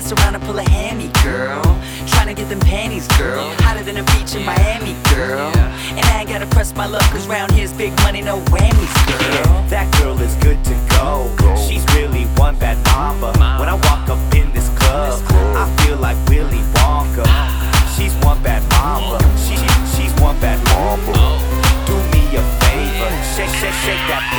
mess around and pull a hammy, girl. Tryna get them panties, girl. Hotter than a beach in Miami, girl. And I ain't gotta press my luck, cause round here's big money, no whammies, girl. That girl is good to go. She's really one bad mama. When I walk up in this club, I feel like Willy Wonka. Ah. She's one bad mama. She, she's one bad mama. Oh. Do me a favor, shake, shake, shake that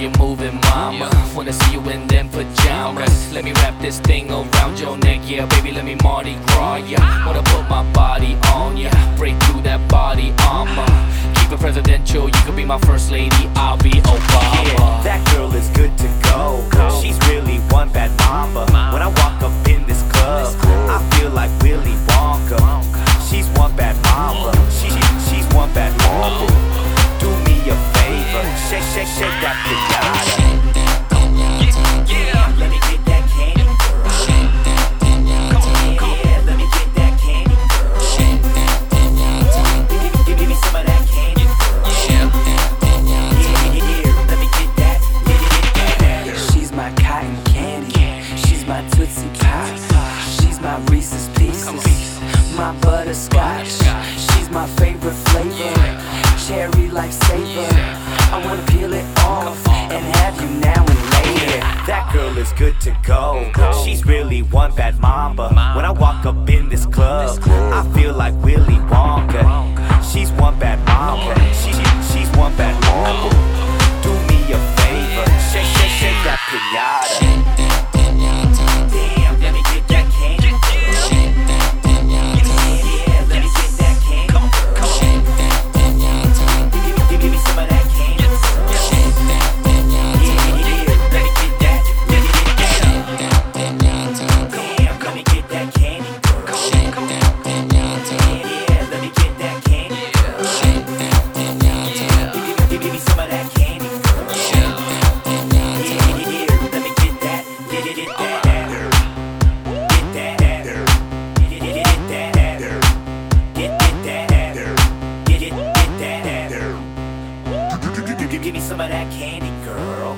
I like the way you're moving, mama. Wanna see you in them pajamas. Let me wrap this thing around your neck, yeah, baby. Let me Mardi Gras, yeah. Wanna put my body on ya, break through that body armor. Keep it presidential, you could be my first lady, I'll be Yeah, Obama. that girl is good to go. She's really one Reese's Pieces. My butterscotch. She's my favorite flavor. Cherry lifesaver. I wanna peel it off and have you now and later. That girl is good to go. She's really one bad mamba. When I walk up in this club, I feel like Willy Could give me some of that candy, girl.